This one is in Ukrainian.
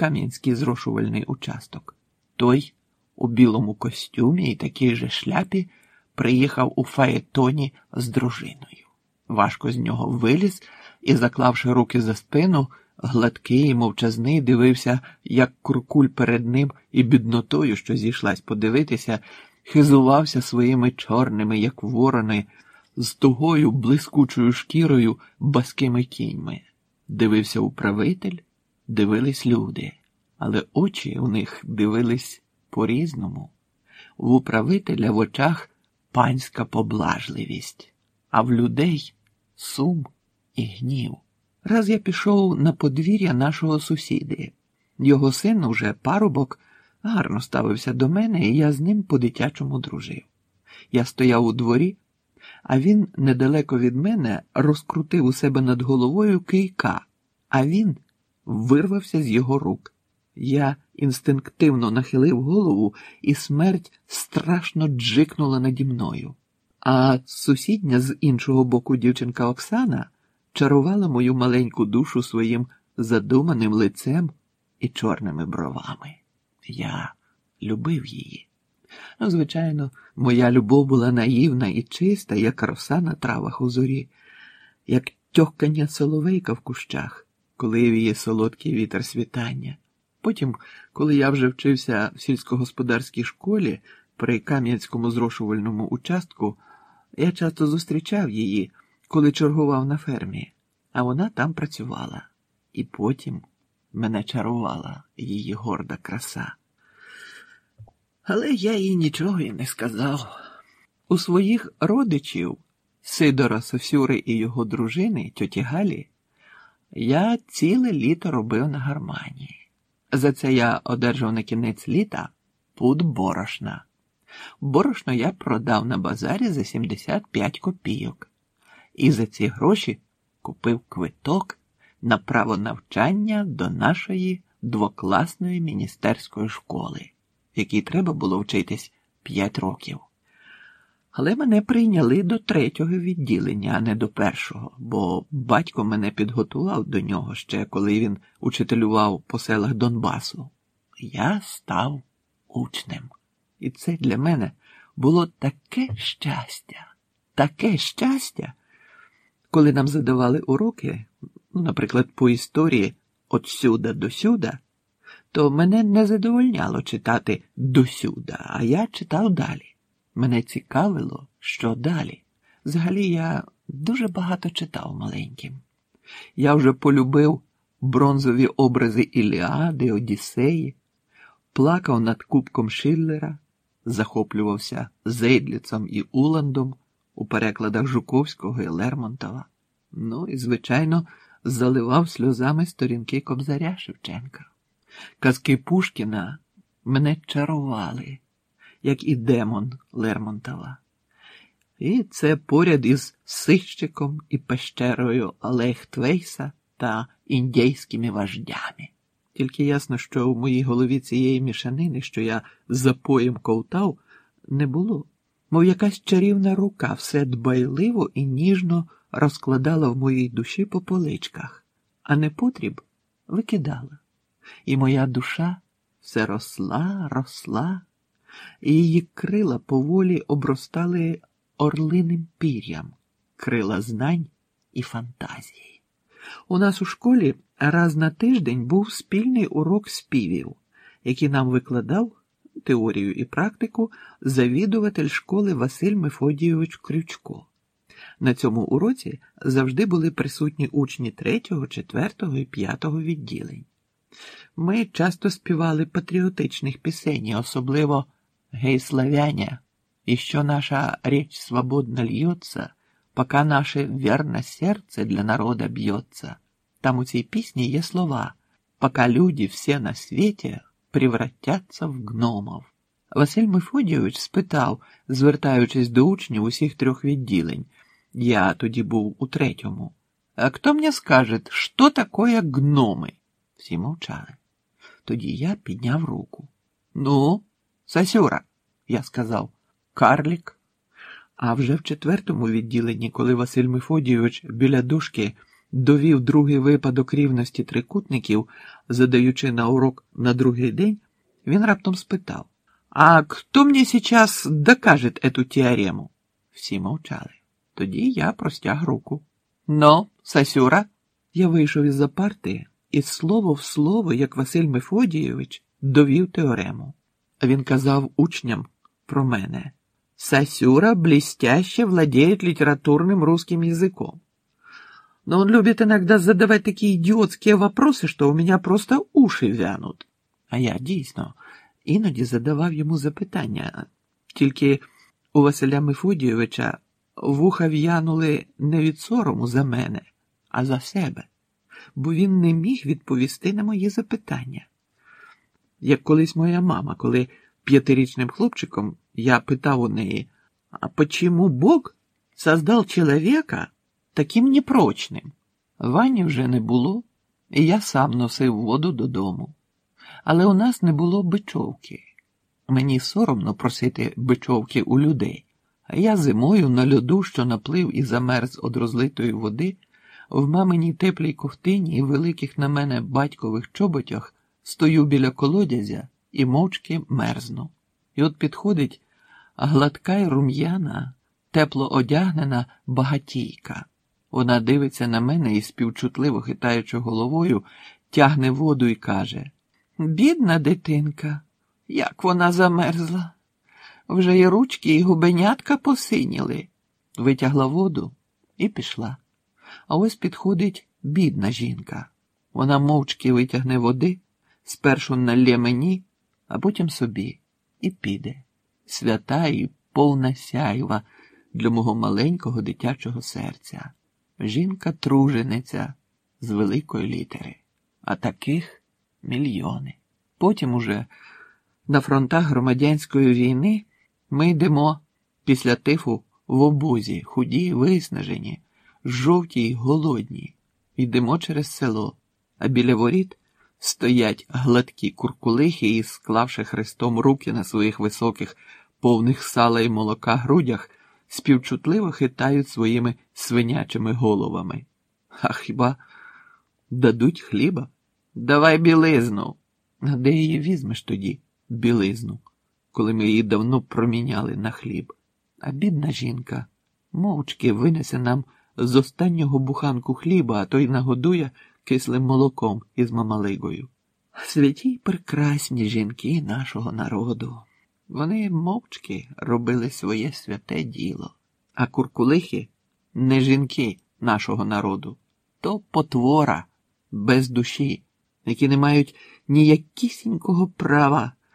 Кам'янський зрошувальний участок. Той у білому костюмі і такій же шляпі приїхав у фаєтоні з дружиною. Важко з нього виліз і, заклавши руки за спину, гладкий і мовчазний дивився, як куркуль перед ним і біднотою, що зійшлась подивитися, хизувався своїми чорними, як ворони, з тугою блискучою шкірою баскими кіньми. Дивився управитель, дивились люди, але очі у них дивились по-різному. В управителя в очах панська поблажливість, а в людей сум і гнів. Раз я пішов на подвір'я нашого сусіди. Його син, уже парубок, гарно ставився до мене, і я з ним по-дитячому дружив. Я стояв у дворі, а він недалеко від мене розкрутив у себе над головою кийка, а він вирвався з його рук. Я інстинктивно нахилив голову, і смерть страшно джикнула наді мною. А сусідня з іншого боку дівчинка Оксана чарувала мою маленьку душу своїм задуманим лицем і чорними бровами. Я любив її. Ну, звичайно, моя любов була наївна і чиста, як роса на травах у зорі, як тьохкання соловейка в кущах, коли віє солодкий вітер світання. Потім, коли я вже вчився в сільськогосподарській школі при Кам'янському зрошувальному участку, я часто зустрічав її, коли чергував на фермі, а вона там працювала. І потім мене чарувала її горда краса. Але я їй нічого й не сказав. У своїх родичів Сидора Сосюри і його дружини, тьоті Галі, я ціле літо робив на гармані. За це я одержав на кінець літа пуд борошна. Борошно я продав на базарі за 75 копійок, і за ці гроші купив квиток на право навчання до нашої двокласної міністерської школи, в якій треба було вчитись 5 років. Але мене прийняли до третього відділення, а не до першого, бо батько мене підготував до нього ще, коли він учителював по селах Донбасу. Я став учнем. І це для мене було таке щастя, таке щастя, коли нам задавали уроки, ну, наприклад, по історії от сюда до сюда, то мене не задовольняло читати досюда, а я читав далі. Мене цікавило, що далі. Взагалі я дуже багато читав маленьким. Я вже полюбив бронзові образи Іліади, Одіссеї, плакав над кубком Шиллера, захоплювався Зейдліцем і Уландом у перекладах Жуковського і Лермонтова. Ну і, звичайно, заливав сльозами сторінки Кобзаря Шевченка. Казки Пушкіна мене чарували як і демон Лермонтова. І це поряд із Сищиком і пещерою Олег Твейса та індійськими вождями. Тільки ясно, що в моїй голові цієї мішанини, що я запоєм ковтав, не було, мов якась чарівна рука все дбайливо і ніжно розкладала в моїй душі по поличках, а не потріб викидала. І моя душа все росла, росла і її крила поволі обростали орлиним пір'ям, крила знань і фантазії. У нас у школі раз на тиждень був спільний урок співів, який нам викладав теорію і практику завідуватель школи Василь Мефодійович Крючко. На цьому уроці завжди були присутні учні третього, четвертого і п'ятого відділень. Ми часто співали патріотичних пісень, особливо Гей, славяне, еще наша речь свободно льется, пока наше верне серце для народа б'ється. Там у цій пісні є слова «Пока люди всі на світі превратяться в гномов». Василь Мефодійович спитав, звертаючись до учнів усіх трьох відділень. Я тоді був у третьому. А хто мені скаже, що таке гноми? Всі мовчали. Тоді я підняв руку. Ну, Сасюра, я сказав, карлік. А вже в четвертому відділенні, коли Василь Мефодійович біля дошки довів другий випадок рівності трикутників, задаючи на урок на другий день, він раптом спитав: А хто мені сейчас докажет эту теорему? Всі мовчали. Тоді я простяг руку. Ну, Сасюра, я вийшов із за парти і слово в слово, як Василь Мефодійович, довів теорему Він казав учням про мене. Сасюра блестяще владеет литературным русским языком. Но он любит иногда задавать такие идиотские вопросы, что у меня просто уши вянут. А я дійсно іноді задавав йому запитання, тільки у Василя Мефодійовича вуха в'янули не від сорому за мене, а за себе, бо він не міг відповісти на мої запитання. Як колись моя мама, коли п'ятирічним хлопчиком я питав у неї, а почему Бог создал чоловіка таким непрочним? Вані вже не було, і я сам носив воду додому. Але у нас не було бичовки. Мені соромно просити бичовки у людей, а я зимою на льоду, що наплив і замерз од розлитої води, в маминій теплій ковтині і великих на мене батькових чоботях стою біля колодязя і мовчки мерзну. І от підходить гладка й рум'яна, тепло одягнена багатійка. Вона дивиться на мене і, співчутливо хитаючи головою, тягне воду і каже: Бідна дитинка, як вона замерзла. Вже і ручки, і губенятка посиніли. Витягла воду і пішла. А ось підходить бідна жінка. Вона мовчки витягне води, спершу налє мені, а потім собі, і піде. Свята і повна сяйва для мого маленького дитячого серця. Жінка тружениця з великої літери, а таких мільйони. Потім уже на фронтах громадянської війни ми йдемо після тифу в обозі, худі, виснажені, жовті й голодні, йдемо через село, а біля воріт стоять гладкі куркулихи і, склавши хрестом руки на своїх високих, повних сала й молока грудях, співчутливо хитають своїми свинячими головами. А хіба дадуть хліба? Давай білизну. А де її візьмеш тоді, білизну, коли ми її давно проміняли на хліб? А бідна жінка мовчки винесе нам з останнього буханку хліба, а той нагодує кислим молоком із мамалигою. Святі прекрасні жінки нашого народу. Вони мовчки робили своє святе діло, а куркулихи не жінки нашого народу, то потвора без душі, які не мають ніякісінького права